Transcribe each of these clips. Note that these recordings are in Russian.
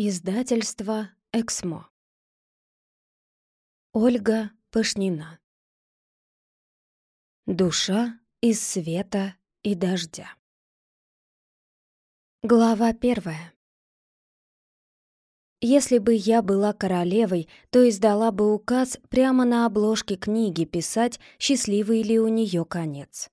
Издательство «Эксмо». Ольга Пышнина. Душа из света и дождя. Глава первая. Если бы я была королевой, то издала бы указ прямо на обложке книги писать, счастливый ли у нее конец.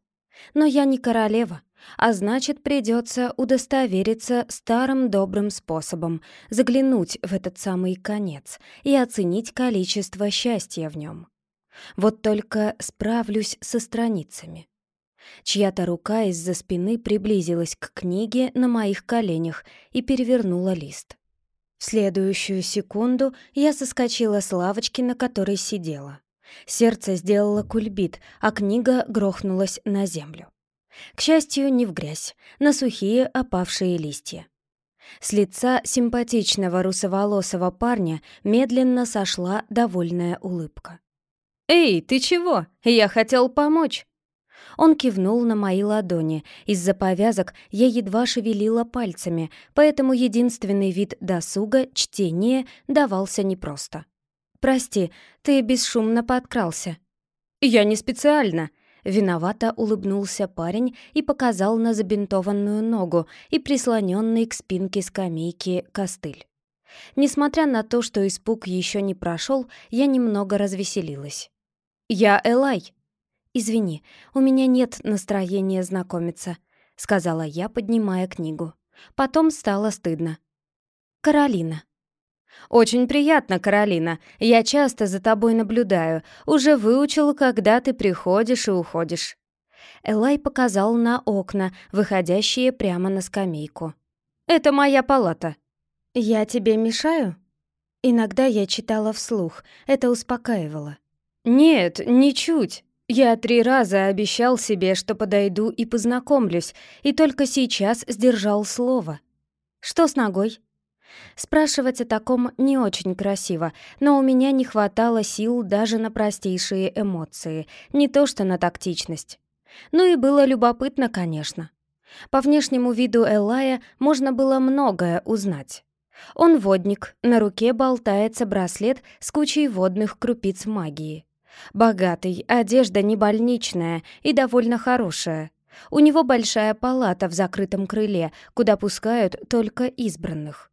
Но я не королева, а значит, придется удостовериться старым добрым способом, заглянуть в этот самый конец и оценить количество счастья в нем. Вот только справлюсь со страницами. Чья-то рука из-за спины приблизилась к книге на моих коленях и перевернула лист. В следующую секунду я соскочила с лавочки, на которой сидела. Сердце сделало кульбит, а книга грохнулась на землю. К счастью, не в грязь, на сухие опавшие листья. С лица симпатичного русоволосого парня медленно сошла довольная улыбка. «Эй, ты чего? Я хотел помочь!» Он кивнул на мои ладони. Из-за повязок я едва шевелила пальцами, поэтому единственный вид досуга, чтение, давался непросто. «Прости, ты бесшумно подкрался». «Я не специально», Виновато улыбнулся парень и показал на забинтованную ногу и прислоненный к спинке скамейки костыль. Несмотря на то, что испуг еще не прошел, я немного развеселилась. «Я Элай». «Извини, у меня нет настроения знакомиться», — сказала я, поднимая книгу. Потом стало стыдно. «Каролина». «Очень приятно, Каролина. Я часто за тобой наблюдаю. Уже выучил, когда ты приходишь и уходишь». Элай показал на окна, выходящие прямо на скамейку. «Это моя палата». «Я тебе мешаю?» Иногда я читала вслух, это успокаивало. «Нет, ничуть. Я три раза обещал себе, что подойду и познакомлюсь, и только сейчас сдержал слово. Что с ногой?» Спрашивать о таком не очень красиво, но у меня не хватало сил даже на простейшие эмоции, не то что на тактичность. Ну и было любопытно, конечно. По внешнему виду Элая можно было многое узнать. Он водник, на руке болтается браслет с кучей водных крупиц магии. Богатый, одежда не больничная и довольно хорошая. У него большая палата в закрытом крыле, куда пускают только избранных.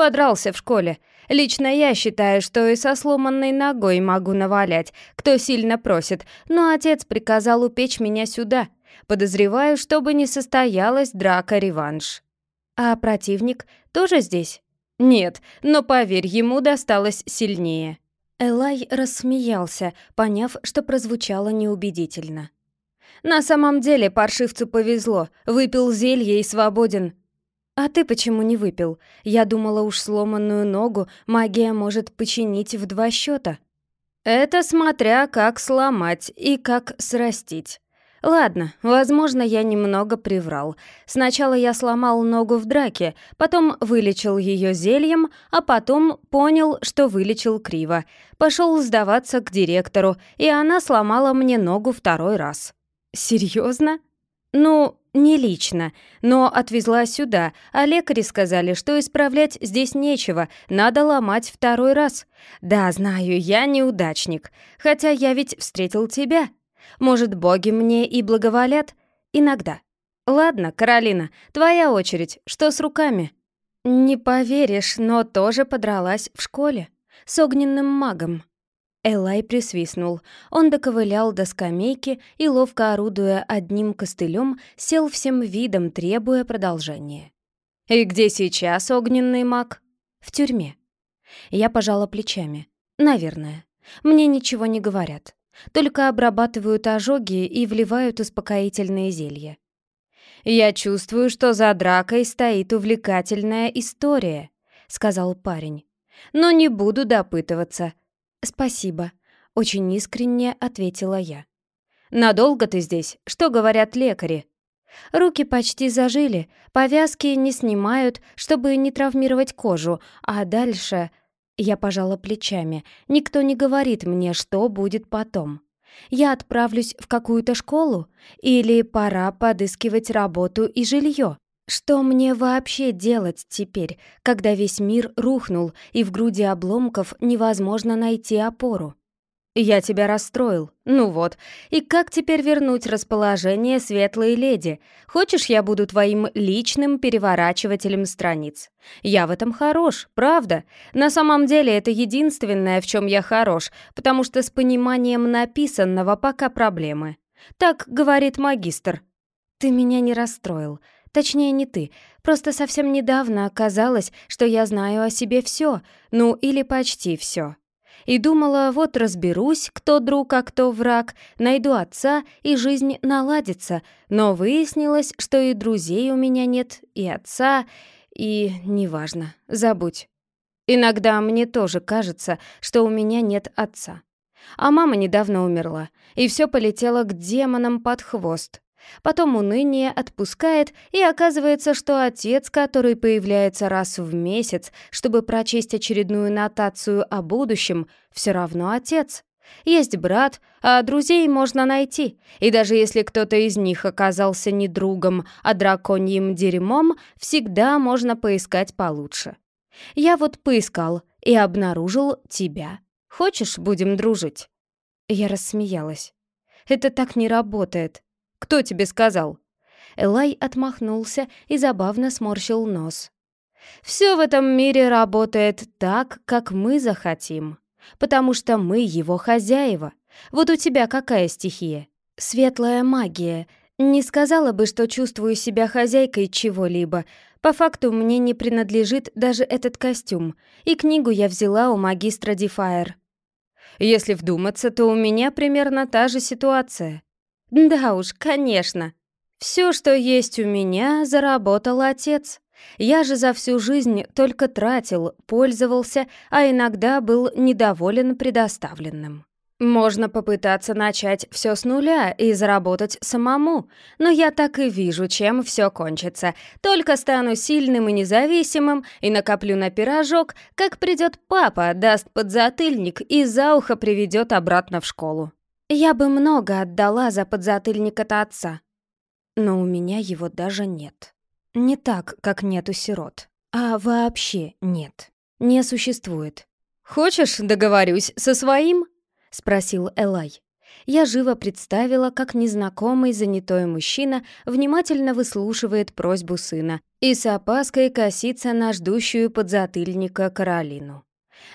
Подрался в школе. Лично я считаю, что и со сломанной ногой могу навалять, кто сильно просит, но отец приказал упечь меня сюда. Подозреваю, чтобы не состоялась драка-реванш. А противник тоже здесь? Нет, но поверь, ему досталось сильнее. Элай рассмеялся, поняв, что прозвучало неубедительно. «На самом деле паршивцу повезло. Выпил зелье и свободен. «А ты почему не выпил? Я думала, уж сломанную ногу магия может починить в два счета. «Это смотря как сломать и как срастить». Ладно, возможно, я немного приврал. Сначала я сломал ногу в драке, потом вылечил ее зельем, а потом понял, что вылечил криво. Пошел сдаваться к директору, и она сломала мне ногу второй раз. Серьезно? Ну, не лично, но отвезла сюда, а лекари сказали, что исправлять здесь нечего, надо ломать второй раз. Да, знаю, я неудачник, хотя я ведь встретил тебя. Может, боги мне и благоволят? Иногда. Ладно, Каролина, твоя очередь, что с руками? Не поверишь, но тоже подралась в школе. С огненным магом. Элай присвистнул. Он доковылял до скамейки и, ловко орудуя одним костылем, сел всем видом, требуя продолжения. «И где сейчас огненный маг?» «В тюрьме». Я пожала плечами. «Наверное. Мне ничего не говорят. Только обрабатывают ожоги и вливают успокоительные зелья». «Я чувствую, что за дракой стоит увлекательная история», — сказал парень. «Но не буду допытываться. «Спасибо», — очень искренне ответила я. «Надолго ты здесь? Что говорят лекари?» Руки почти зажили, повязки не снимают, чтобы не травмировать кожу, а дальше... Я пожала плечами. Никто не говорит мне, что будет потом. Я отправлюсь в какую-то школу? Или пора подыскивать работу и жилье? Что мне вообще делать теперь, когда весь мир рухнул, и в груди обломков невозможно найти опору? «Я тебя расстроил. Ну вот. И как теперь вернуть расположение светлой леди? Хочешь, я буду твоим личным переворачивателем страниц? Я в этом хорош, правда? На самом деле это единственное, в чем я хорош, потому что с пониманием написанного пока проблемы. Так говорит магистр. Ты меня не расстроил. Точнее, не ты. Просто совсем недавно оказалось, что я знаю о себе все, ну или почти все и думала, вот разберусь, кто друг, а кто враг, найду отца, и жизнь наладится, но выяснилось, что и друзей у меня нет, и отца, и... неважно, забудь. Иногда мне тоже кажется, что у меня нет отца. А мама недавно умерла, и все полетело к демонам под хвост. Потом уныние отпускает, и оказывается, что отец, который появляется раз в месяц, чтобы прочесть очередную нотацию о будущем, все равно отец. Есть брат, а друзей можно найти, и даже если кто-то из них оказался не другом, а драконьим дерьмом, всегда можно поискать получше. Я вот поискал и обнаружил тебя. Хочешь, будем дружить?» Я рассмеялась. «Это так не работает. Кто тебе сказал?» Элай отмахнулся и забавно сморщил нос. «Все в этом мире работает так, как мы захотим, потому что мы его хозяева. Вот у тебя какая стихия?» «Светлая магия. Не сказала бы, что чувствую себя хозяйкой чего-либо. По факту мне не принадлежит даже этот костюм, и книгу я взяла у магистра Дефайр. Если вдуматься, то у меня примерно та же ситуация. Да уж, конечно. Все, что есть у меня, заработал отец. Я же за всю жизнь только тратил, пользовался, а иногда был недоволен предоставленным. Можно попытаться начать все с нуля и заработать самому, но я так и вижу, чем все кончится. Только стану сильным и независимым и накоплю на пирожок, как придет папа, даст подзатыльник и за ухо приведет обратно в школу. Я бы много отдала за подзатыльник от отца. Но у меня его даже нет. Не так, как нет у сирот. А вообще нет. Не существует. «Хочешь, договорюсь со своим?» — спросил Элай. Я живо представила, как незнакомый занятой мужчина внимательно выслушивает просьбу сына и с опаской косится на ждущую подзатыльника Каролину.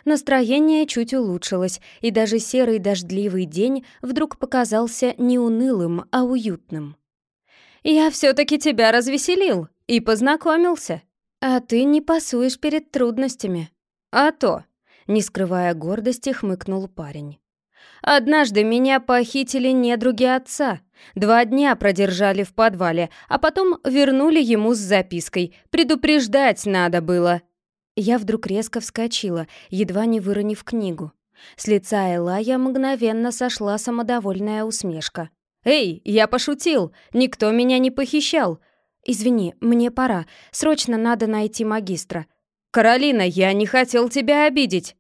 Настроение чуть улучшилось, и даже серый дождливый день вдруг показался не унылым, а уютным. «Я все-таки тебя развеселил и познакомился. А ты не пасуешь перед трудностями». «А то», — не скрывая гордости, хмыкнул парень. «Однажды меня похитили недруги отца. Два дня продержали в подвале, а потом вернули ему с запиской. Предупреждать надо было». Я вдруг резко вскочила, едва не выронив книгу. С лица Элая мгновенно сошла самодовольная усмешка. «Эй, я пошутил! Никто меня не похищал!» «Извини, мне пора. Срочно надо найти магистра». «Каролина, я не хотел тебя обидеть!»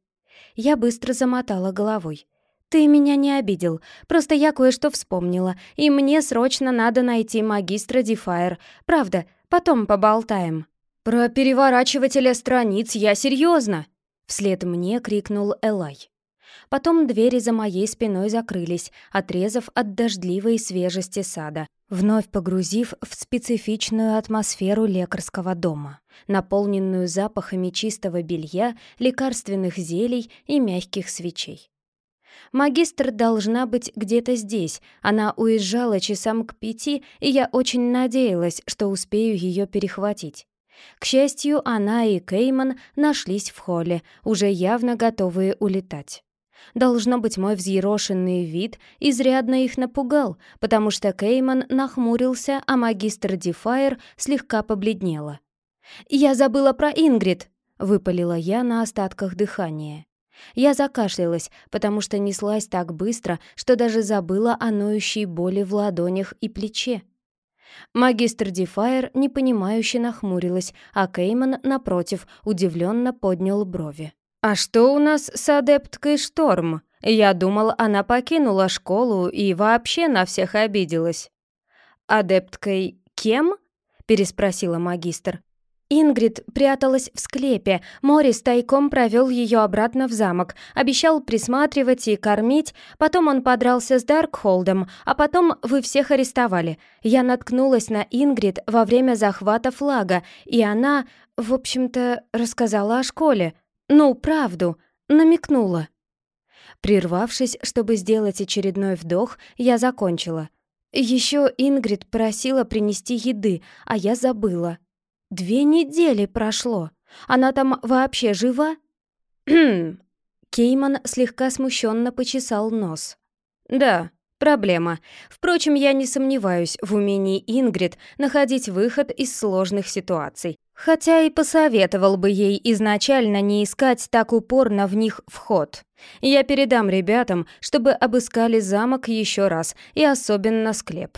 Я быстро замотала головой. «Ты меня не обидел. Просто я кое-что вспомнила, и мне срочно надо найти магистра Дефайр. Правда, потом поболтаем». «Про переворачивателя страниц я серьезно!» Вслед мне крикнул Элай. Потом двери за моей спиной закрылись, отрезав от дождливой свежести сада, вновь погрузив в специфичную атмосферу лекарского дома, наполненную запахами чистого белья, лекарственных зелий и мягких свечей. Магистр должна быть где-то здесь. Она уезжала часам к пяти, и я очень надеялась, что успею ее перехватить. К счастью, она и Кейман нашлись в холле, уже явно готовые улетать. Должно быть, мой взъерошенный вид изрядно их напугал, потому что Кейман нахмурился, а магистр Дефайр слегка побледнела. «Я забыла про Ингрид!» — выпалила я на остатках дыхания. Я закашлялась, потому что неслась так быстро, что даже забыла о ноющей боли в ладонях и плече. Магистр Дефайр непонимающе нахмурилась, а Кейман, напротив, удивленно поднял брови. «А что у нас с адепткой Шторм? Я думал, она покинула школу и вообще на всех обиделась». «Адепткой кем?» —— переспросила магистр. Ингрид пряталась в склепе, Морис тайком провел ее обратно в замок, обещал присматривать и кормить, потом он подрался с Даркхолдом, а потом вы всех арестовали. Я наткнулась на Ингрид во время захвата флага, и она, в общем-то, рассказала о школе. Ну, правду, намекнула. Прервавшись, чтобы сделать очередной вдох, я закончила. Еще Ингрид просила принести еды, а я забыла. Две недели прошло. Она там вообще жива? Кейман слегка смущенно почесал нос. Да, проблема. Впрочем, я не сомневаюсь в умении Ингрид находить выход из сложных ситуаций. Хотя и посоветовал бы ей изначально не искать так упорно в них вход. Я передам ребятам, чтобы обыскали замок еще раз, и особенно склеп.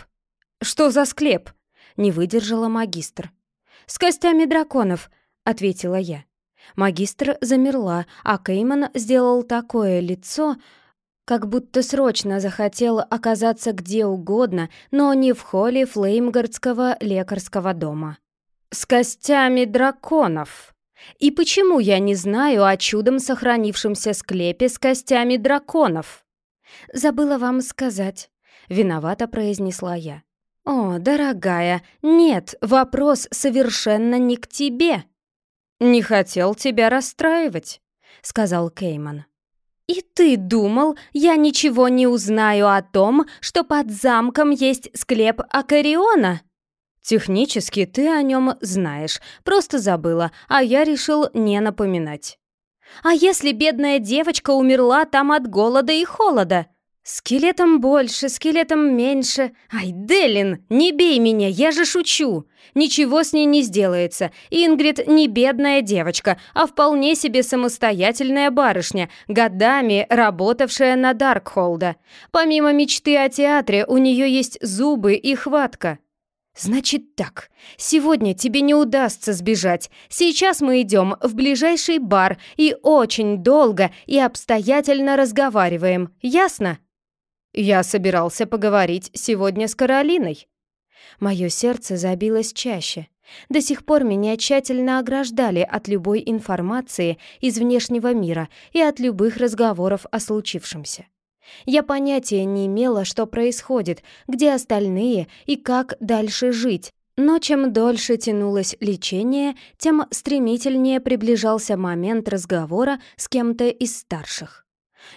«Что за склеп?» — не выдержала магистр. «С костями драконов», — ответила я. Магистр замерла, а Кейман сделал такое лицо, как будто срочно захотел оказаться где угодно, но не в холле Флеймгардского лекарского дома. «С костями драконов!» «И почему я не знаю о чудом сохранившемся склепе с костями драконов?» «Забыла вам сказать», — виновато произнесла я. «О, дорогая, нет, вопрос совершенно не к тебе». «Не хотел тебя расстраивать», — сказал Кейман. «И ты думал, я ничего не узнаю о том, что под замком есть склеп Акариона?» «Технически ты о нем знаешь, просто забыла, а я решил не напоминать». «А если бедная девочка умерла там от голода и холода?» «Скелетом больше, скелетом меньше. Ай, Делин, не бей меня, я же шучу. Ничего с ней не сделается. Ингрид не бедная девочка, а вполне себе самостоятельная барышня, годами работавшая на Даркхолда. Помимо мечты о театре, у нее есть зубы и хватка». «Значит так, сегодня тебе не удастся сбежать. Сейчас мы идем в ближайший бар и очень долго и обстоятельно разговариваем, ясно?» Я собирался поговорить сегодня с Каролиной. Мое сердце забилось чаще. До сих пор меня тщательно ограждали от любой информации из внешнего мира и от любых разговоров о случившемся. Я понятия не имела, что происходит, где остальные и как дальше жить, но чем дольше тянулось лечение, тем стремительнее приближался момент разговора с кем-то из старших.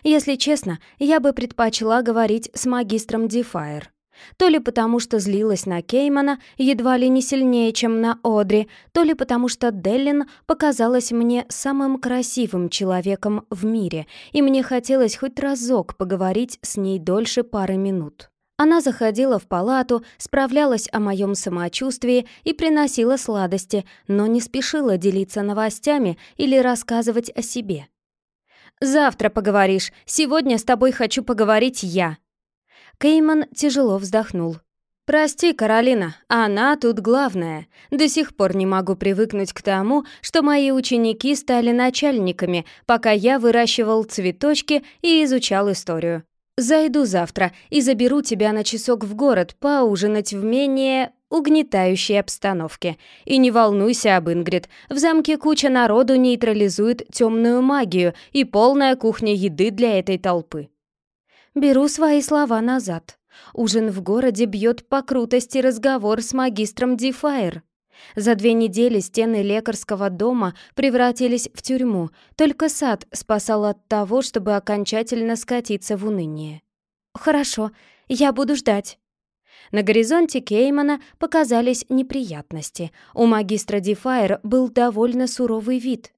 Если честно, я бы предпочла говорить с магистром Дефайр. То ли потому, что злилась на Кеймана едва ли не сильнее, чем на Одри, то ли потому, что Деллин показалась мне самым красивым человеком в мире, и мне хотелось хоть разок поговорить с ней дольше пары минут. Она заходила в палату, справлялась о моем самочувствии и приносила сладости, но не спешила делиться новостями или рассказывать о себе. Завтра поговоришь. Сегодня с тобой хочу поговорить я». Кейман тяжело вздохнул. «Прости, Каролина, она тут главная. До сих пор не могу привыкнуть к тому, что мои ученики стали начальниками, пока я выращивал цветочки и изучал историю. Зайду завтра и заберу тебя на часок в город поужинать в менее угнетающей обстановке. И не волнуйся об Ингрид, в замке куча народу нейтрализует темную магию и полная кухня еды для этой толпы. Беру свои слова назад. Ужин в городе бьет по крутости разговор с магистром Дефайр. За две недели стены лекарского дома превратились в тюрьму, только сад спасал от того, чтобы окончательно скатиться в уныние. «Хорошо, я буду ждать». На горизонте Кеймана показались неприятности. У магистра Дефайр был довольно суровый вид.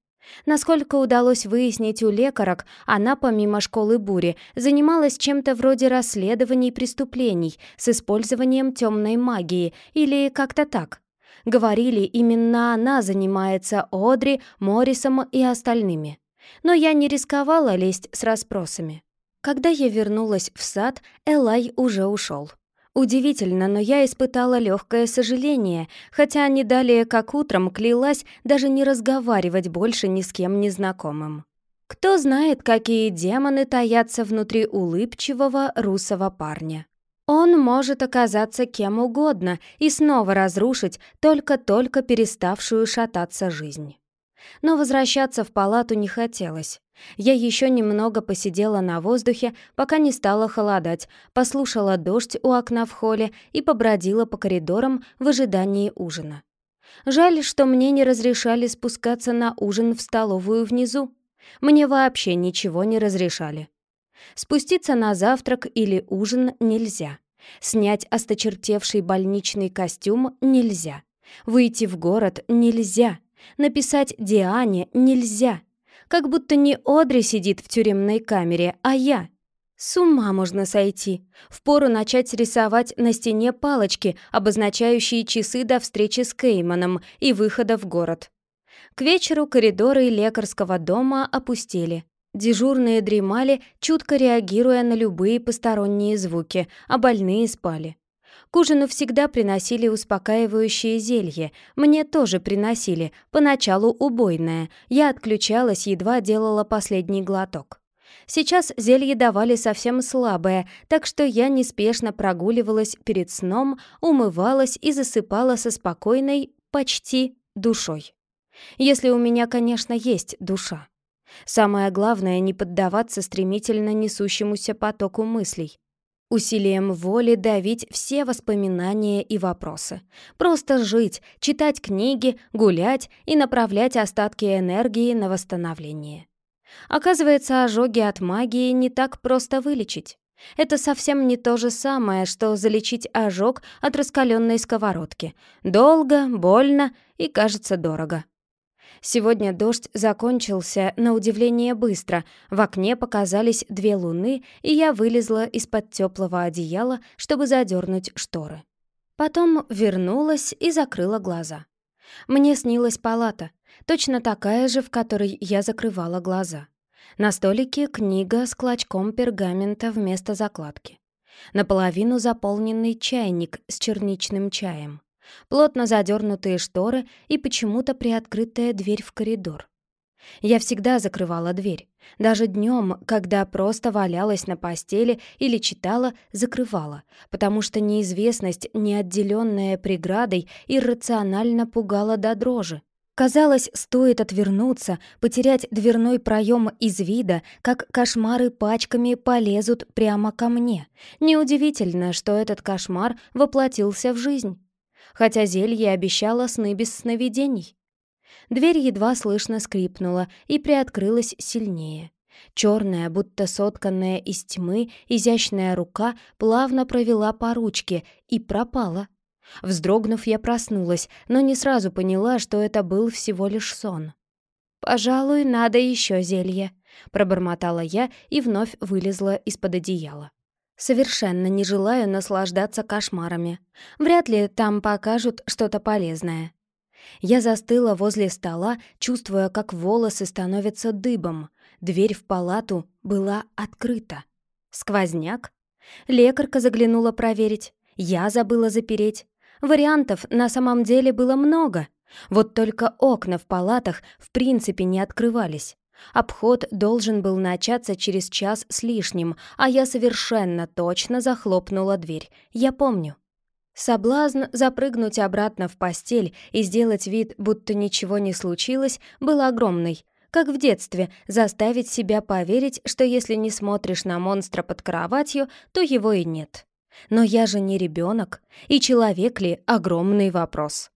Насколько удалось выяснить у лекарок, она, помимо школы бури, занималась чем-то вроде расследований преступлений с использованием темной магии или как-то так. Говорили, именно она занимается Одри, Моррисом и остальными. Но я не рисковала лезть с расспросами. Когда я вернулась в сад, Элай уже ушел. Удивительно, но я испытала легкое сожаление, хотя не далее, как утром, клялась даже не разговаривать больше ни с кем незнакомым. Кто знает, какие демоны таятся внутри улыбчивого русого парня. Он может оказаться кем угодно и снова разрушить только-только переставшую шататься жизнь. Но возвращаться в палату не хотелось. Я еще немного посидела на воздухе, пока не стало холодать, послушала дождь у окна в холле и побродила по коридорам в ожидании ужина. Жаль, что мне не разрешали спускаться на ужин в столовую внизу. Мне вообще ничего не разрешали. Спуститься на завтрак или ужин нельзя. Снять осточертевший больничный костюм нельзя. Выйти в город нельзя. Написать Диане нельзя. Как будто не Одри сидит в тюремной камере, а я. С ума можно сойти. Впору начать рисовать на стене палочки, обозначающие часы до встречи с Кейманом и выхода в город. К вечеру коридоры лекарского дома опустели. Дежурные дремали, чутко реагируя на любые посторонние звуки, а больные спали. К ужину всегда приносили успокаивающее зелье. Мне тоже приносили, поначалу убойное. Я отключалась, едва делала последний глоток. Сейчас зелье давали совсем слабое, так что я неспешно прогуливалась перед сном, умывалась и засыпала со спокойной, почти, душой. Если у меня, конечно, есть душа. Самое главное — не поддаваться стремительно несущемуся потоку мыслей. Усилием воли давить все воспоминания и вопросы. Просто жить, читать книги, гулять и направлять остатки энергии на восстановление. Оказывается, ожоги от магии не так просто вылечить. Это совсем не то же самое, что залечить ожог от раскаленной сковородки. Долго, больно и, кажется, дорого. Сегодня дождь закончился на удивление быстро. В окне показались две луны, и я вылезла из-под теплого одеяла, чтобы задернуть шторы. Потом вернулась и закрыла глаза. Мне снилась палата, точно такая же, в которой я закрывала глаза. На столике книга с клочком пергамента вместо закладки. Наполовину заполненный чайник с черничным чаем плотно задернутые шторы и почему-то приоткрытая дверь в коридор. Я всегда закрывала дверь. Даже днем, когда просто валялась на постели или читала, закрывала, потому что неизвестность, неотделенная преградой, иррационально пугала до дрожи. Казалось, стоит отвернуться, потерять дверной проем из вида, как кошмары пачками полезут прямо ко мне. Неудивительно, что этот кошмар воплотился в жизнь хотя зелье обещало сны без сновидений. Дверь едва слышно скрипнула и приоткрылась сильнее. Черная, будто сотканная из тьмы, изящная рука плавно провела по ручке и пропала. Вздрогнув, я проснулась, но не сразу поняла, что это был всего лишь сон. «Пожалуй, надо еще зелье», — пробормотала я и вновь вылезла из-под одеяла. Совершенно не желаю наслаждаться кошмарами. Вряд ли там покажут что-то полезное. Я застыла возле стола, чувствуя, как волосы становятся дыбом. Дверь в палату была открыта. Сквозняк? Лекарка заглянула проверить. Я забыла запереть. Вариантов на самом деле было много. Вот только окна в палатах в принципе не открывались. Обход должен был начаться через час с лишним, а я совершенно точно захлопнула дверь. Я помню. Соблазн запрыгнуть обратно в постель и сделать вид, будто ничего не случилось, был огромный. Как в детстве, заставить себя поверить, что если не смотришь на монстра под кроватью, то его и нет. Но я же не ребенок, и человек ли — огромный вопрос.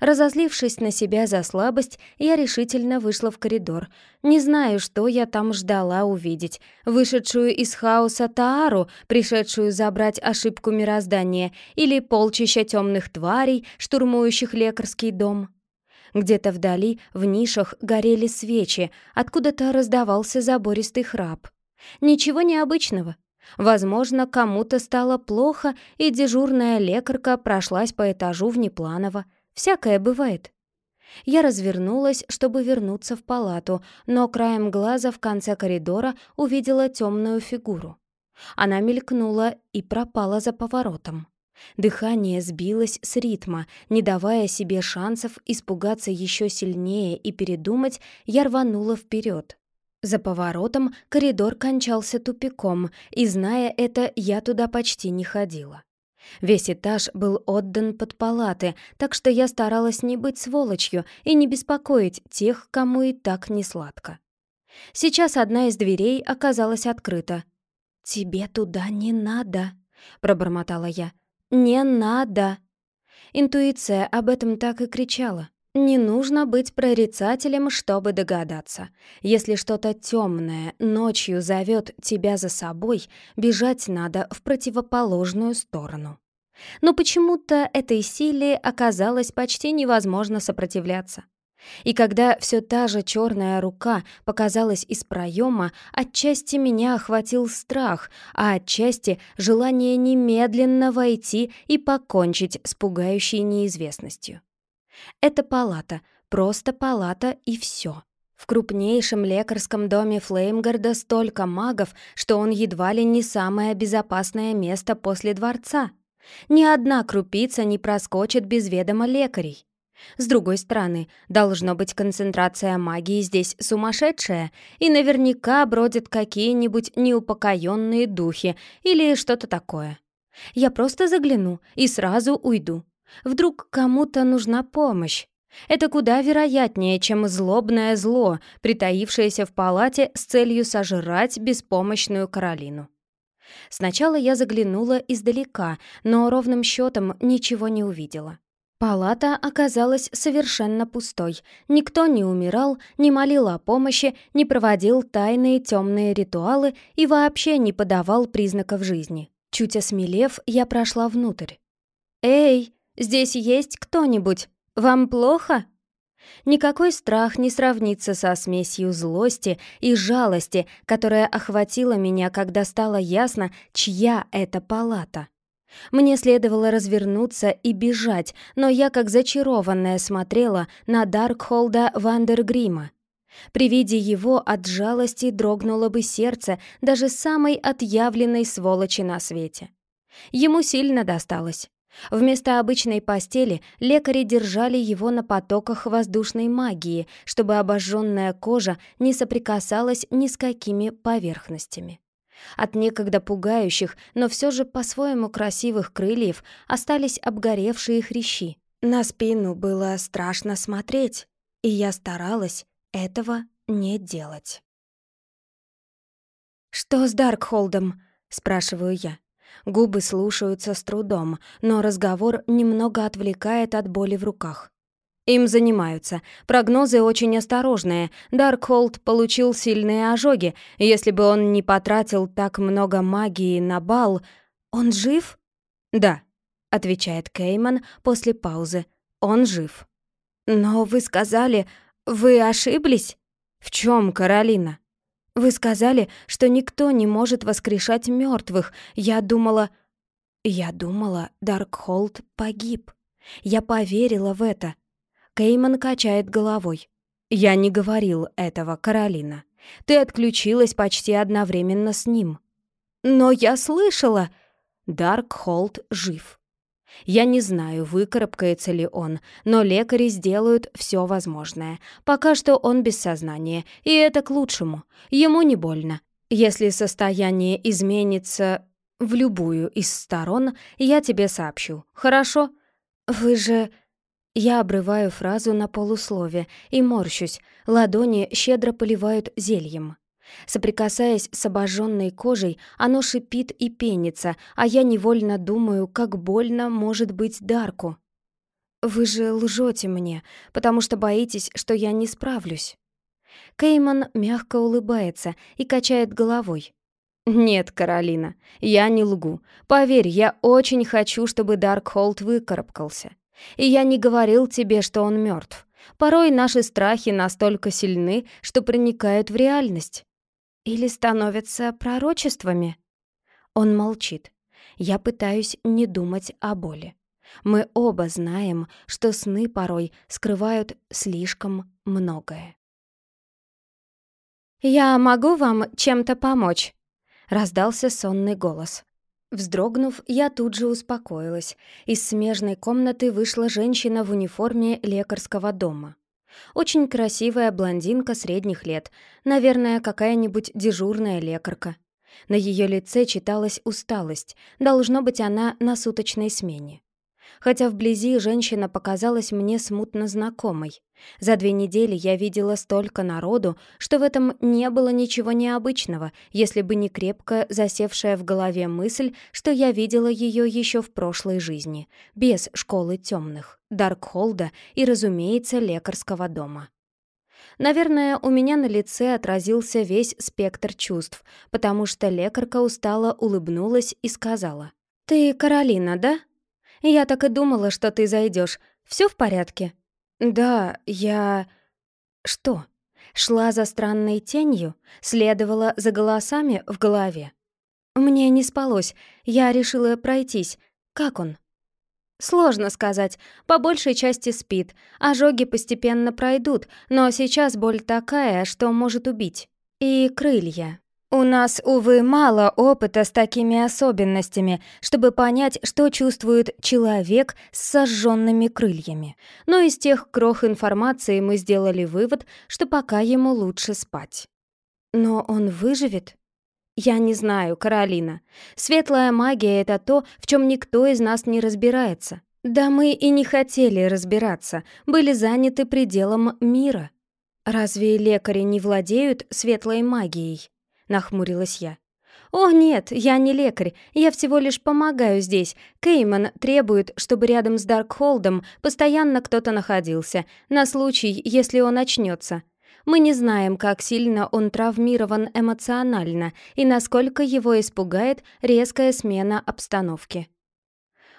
Разозлившись на себя за слабость, я решительно вышла в коридор. Не знаю, что я там ждала увидеть. Вышедшую из хаоса Таару, пришедшую забрать ошибку мироздания, или полчища темных тварей, штурмующих лекарский дом. Где-то вдали, в нишах, горели свечи, откуда-то раздавался забористый храп. Ничего необычного. Возможно, кому-то стало плохо, и дежурная лекарка прошлась по этажу внепланово. Всякое бывает. Я развернулась, чтобы вернуться в палату, но краем глаза в конце коридора увидела темную фигуру. Она мелькнула и пропала за поворотом. Дыхание сбилось с ритма, не давая себе шансов испугаться еще сильнее и передумать, я рванула вперед. За поворотом коридор кончался тупиком, и, зная это, я туда почти не ходила. Весь этаж был отдан под палаты, так что я старалась не быть сволочью и не беспокоить тех, кому и так не сладко. Сейчас одна из дверей оказалась открыта. «Тебе туда не надо», — пробормотала я. «Не надо». Интуиция об этом так и кричала. Не нужно быть прорицателем, чтобы догадаться. Если что-то темное ночью зовет тебя за собой, бежать надо в противоположную сторону. Но почему-то этой силе оказалось почти невозможно сопротивляться. И когда все та же черная рука показалась из проема, отчасти меня охватил страх, а отчасти желание немедленно войти и покончить с пугающей неизвестностью. Это палата, просто палата и все. В крупнейшем лекарском доме Флеймгарда столько магов, что он едва ли не самое безопасное место после дворца. Ни одна крупица не проскочит без ведома лекарей. С другой стороны, должно быть концентрация магии здесь сумасшедшая, и наверняка бродят какие-нибудь неупокоенные духи или что-то такое. Я просто загляну и сразу уйду. Вдруг кому-то нужна помощь. Это куда вероятнее, чем злобное зло, притаившееся в палате с целью сожрать беспомощную Каролину. Сначала я заглянула издалека, но ровным счетом ничего не увидела. Палата оказалась совершенно пустой. Никто не умирал, не молил о помощи, не проводил тайные темные ритуалы и вообще не подавал признаков жизни. Чуть осмелев, я прошла внутрь. «Эй!» Здесь есть кто-нибудь? Вам плохо?» Никакой страх не сравнится со смесью злости и жалости, которая охватила меня, когда стало ясно, чья это палата. Мне следовало развернуться и бежать, но я, как зачарованная, смотрела на Даркхолда Вандергрима. При виде его от жалости дрогнуло бы сердце даже самой отъявленной сволочи на свете. Ему сильно досталось. Вместо обычной постели лекари держали его на потоках воздушной магии, чтобы обожженная кожа не соприкасалась ни с какими поверхностями. От некогда пугающих, но все же по-своему красивых крыльев остались обгоревшие хрящи. На спину было страшно смотреть, и я старалась этого не делать. «Что с Даркхолдом?» — спрашиваю я. Губы слушаются с трудом, но разговор немного отвлекает от боли в руках. Им занимаются. Прогнозы очень осторожные. Даркхолд получил сильные ожоги. Если бы он не потратил так много магии на бал... Он жив? Да, отвечает Кейман после паузы. Он жив. Но вы сказали, вы ошиблись? В чем, Каролина? Вы сказали, что никто не может воскрешать мертвых. Я думала... Я думала, Даркхолд погиб. Я поверила в это. Кейман качает головой. Я не говорил этого, Каролина. Ты отключилась почти одновременно с ним. Но я слышала... Даркхолд жив. Я не знаю, выкарабкается ли он, но лекари сделают все возможное. Пока что он без сознания, и это к лучшему. Ему не больно. Если состояние изменится в любую из сторон, я тебе сообщу. Хорошо? Вы же... Я обрываю фразу на полуслове и морщусь. Ладони щедро поливают зельем. Соприкасаясь с обожженной кожей, оно шипит и пенится, а я невольно думаю, как больно может быть Дарку. «Вы же лжете мне, потому что боитесь, что я не справлюсь». Кейман мягко улыбается и качает головой. «Нет, Каролина, я не лгу. Поверь, я очень хочу, чтобы Даркхолд выкарабкался. И я не говорил тебе, что он мертв. Порой наши страхи настолько сильны, что проникают в реальность. Или становятся пророчествами? Он молчит. Я пытаюсь не думать о боли. Мы оба знаем, что сны порой скрывают слишком многое. «Я могу вам чем-то помочь?» — раздался сонный голос. Вздрогнув, я тут же успокоилась. Из смежной комнаты вышла женщина в униформе лекарского дома. Очень красивая блондинка средних лет, наверное, какая-нибудь дежурная лекарка. На ее лице читалась усталость, должно быть, она на суточной смене хотя вблизи женщина показалась мне смутно знакомой. За две недели я видела столько народу, что в этом не было ничего необычного, если бы не крепко засевшая в голове мысль, что я видела ее еще в прошлой жизни, без школы темных, Даркхолда и, разумеется, лекарского дома. Наверное, у меня на лице отразился весь спектр чувств, потому что лекарка устало улыбнулась и сказала. «Ты Каролина, да?» Я так и думала, что ты зайдешь. Все в порядке?» «Да, я...» «Что?» Шла за странной тенью, следовала за голосами в голове. Мне не спалось, я решила пройтись. Как он? Сложно сказать. По большей части спит. Ожоги постепенно пройдут, но сейчас боль такая, что может убить. И крылья. У нас, увы, мало опыта с такими особенностями, чтобы понять, что чувствует человек с сожженными крыльями. Но из тех крох информации мы сделали вывод, что пока ему лучше спать. Но он выживет? Я не знаю, Каролина. Светлая магия — это то, в чем никто из нас не разбирается. Да мы и не хотели разбираться, были заняты пределом мира. Разве лекари не владеют светлой магией? Нахмурилась я. «О, нет, я не лекарь, я всего лишь помогаю здесь. Кейман требует, чтобы рядом с Даркхолдом постоянно кто-то находился, на случай, если он очнется. Мы не знаем, как сильно он травмирован эмоционально и насколько его испугает резкая смена обстановки».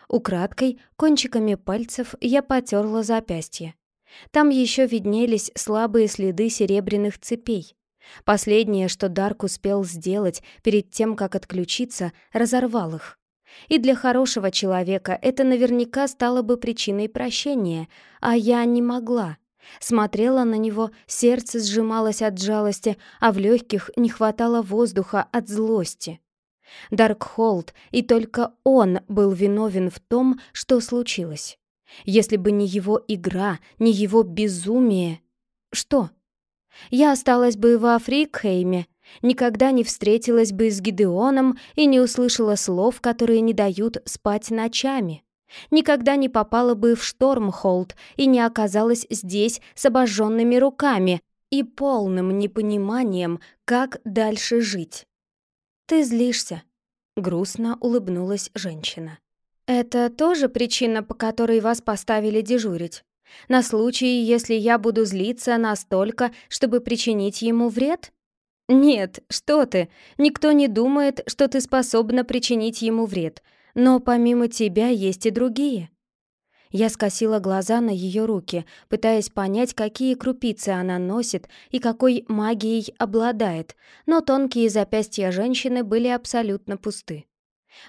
Украдкой, кончиками пальцев я потерла запястье. Там еще виднелись слабые следы серебряных цепей. Последнее, что Дарк успел сделать перед тем, как отключиться, разорвал их. И для хорошего человека это наверняка стало бы причиной прощения, а я не могла. Смотрела на него, сердце сжималось от жалости, а в легких не хватало воздуха от злости. Даркхолд, и только он был виновен в том, что случилось. Если бы не его игра, не его безумие... Что? Я осталась бы во Фрикхейме, никогда не встретилась бы с Гидеоном и не услышала слов, которые не дают спать ночами. Никогда не попала бы в Штормхолд и не оказалась здесь с обожженными руками и полным непониманием, как дальше жить. «Ты злишься», — грустно улыбнулась женщина. «Это тоже причина, по которой вас поставили дежурить?» На случай, если я буду злиться настолько, чтобы причинить ему вред? Нет, что ты, никто не думает, что ты способна причинить ему вред. Но помимо тебя есть и другие. Я скосила глаза на ее руки, пытаясь понять, какие крупицы она носит и какой магией обладает, но тонкие запястья женщины были абсолютно пусты.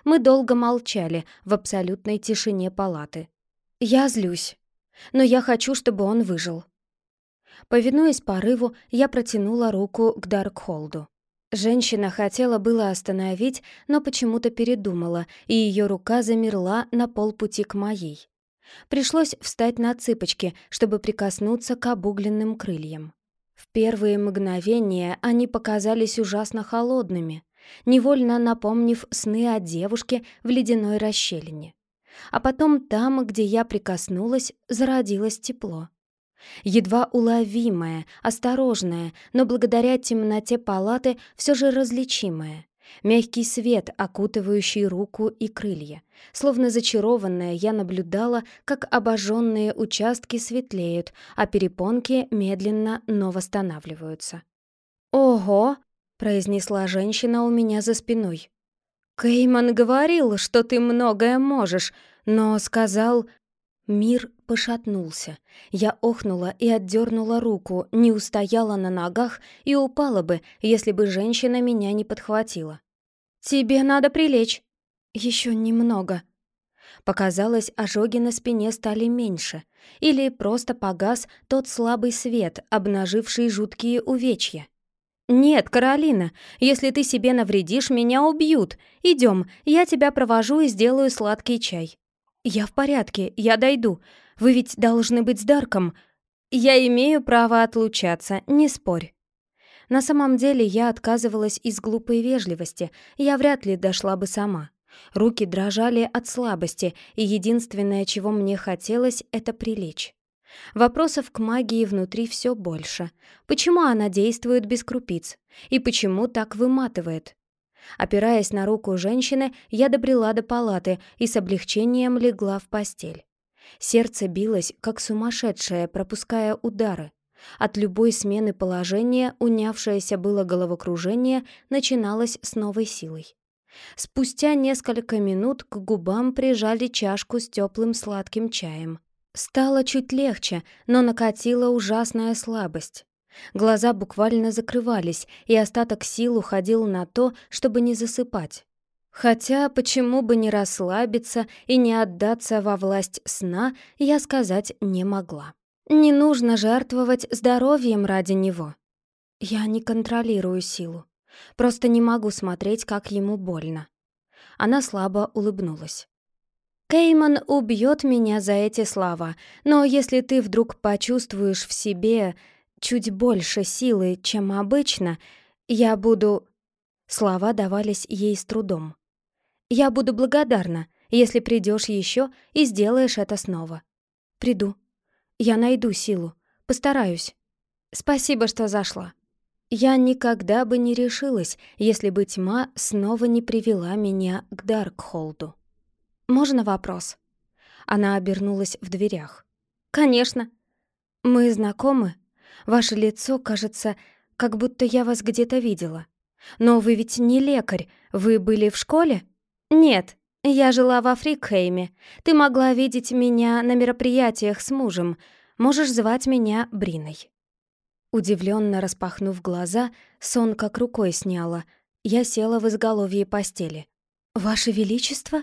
Мы долго молчали в абсолютной тишине палаты. «Я злюсь», но я хочу, чтобы он выжил». Повинуясь порыву, я протянула руку к Даркхолду. Женщина хотела было остановить, но почему-то передумала, и ее рука замерла на полпути к моей. Пришлось встать на цыпочки, чтобы прикоснуться к обугленным крыльям. В первые мгновения они показались ужасно холодными, невольно напомнив сны о девушке в ледяной расщелине. А потом там, где я прикоснулась, зародилось тепло. Едва уловимое, осторожное, но благодаря темноте палаты все же различимое. Мягкий свет, окутывающий руку и крылья. Словно зачарованная, я наблюдала, как обожженные участки светлеют, а перепонки медленно, но восстанавливаются. «Ого!» — произнесла женщина у меня за спиной. «Кейман говорил, что ты многое можешь, но сказал...» Мир пошатнулся. Я охнула и отдернула руку, не устояла на ногах и упала бы, если бы женщина меня не подхватила. «Тебе надо прилечь». Еще немного». Показалось, ожоги на спине стали меньше. Или просто погас тот слабый свет, обнаживший жуткие увечья. «Нет, Каролина, если ты себе навредишь, меня убьют. Идем, я тебя провожу и сделаю сладкий чай». «Я в порядке, я дойду. Вы ведь должны быть с Дарком». Я имею право отлучаться, не спорь. На самом деле я отказывалась из глупой вежливости, я вряд ли дошла бы сама. Руки дрожали от слабости, и единственное, чего мне хотелось, это прилечь. Вопросов к магии внутри все больше. Почему она действует без крупиц? И почему так выматывает? Опираясь на руку женщины, я добрела до палаты и с облегчением легла в постель. Сердце билось, как сумасшедшее, пропуская удары. От любой смены положения унявшееся было головокружение начиналось с новой силой. Спустя несколько минут к губам прижали чашку с теплым сладким чаем. Стало чуть легче, но накатила ужасная слабость. Глаза буквально закрывались, и остаток сил уходил на то, чтобы не засыпать. Хотя почему бы не расслабиться и не отдаться во власть сна, я сказать не могла. Не нужно жертвовать здоровьем ради него. Я не контролирую силу. Просто не могу смотреть, как ему больно. Она слабо улыбнулась. Кейман убьет меня за эти слова, но если ты вдруг почувствуешь в себе чуть больше силы, чем обычно, я буду... Слова давались ей с трудом. Я буду благодарна, если придешь еще и сделаешь это снова. Приду. Я найду силу. Постараюсь. Спасибо, что зашла. Я никогда бы не решилась, если бы тьма снова не привела меня к Даркхолду. «Можно вопрос?» Она обернулась в дверях. «Конечно. Мы знакомы? Ваше лицо, кажется, как будто я вас где-то видела. Но вы ведь не лекарь, вы были в школе?» «Нет, я жила во Фрикхейме. Ты могла видеть меня на мероприятиях с мужем. Можешь звать меня Бриной». Удивленно распахнув глаза, сон как рукой сняла. Я села в изголовье постели. «Ваше Величество?»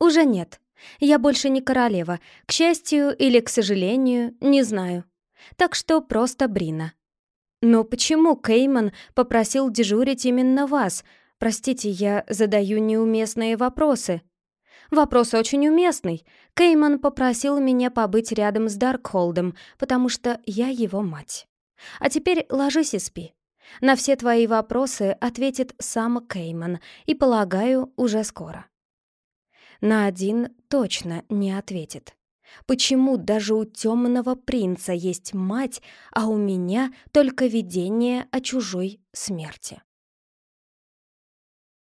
«Уже нет. Я больше не королева. К счастью или к сожалению, не знаю. Так что просто Брина». «Но почему Кейман попросил дежурить именно вас? Простите, я задаю неуместные вопросы». «Вопрос очень уместный. Кейман попросил меня побыть рядом с Даркхолдом, потому что я его мать». А теперь ложись и спи. На все твои вопросы ответит сам Кейман, и, полагаю, уже скоро. На один точно не ответит. Почему даже у темного принца есть мать, а у меня только видение о чужой смерти?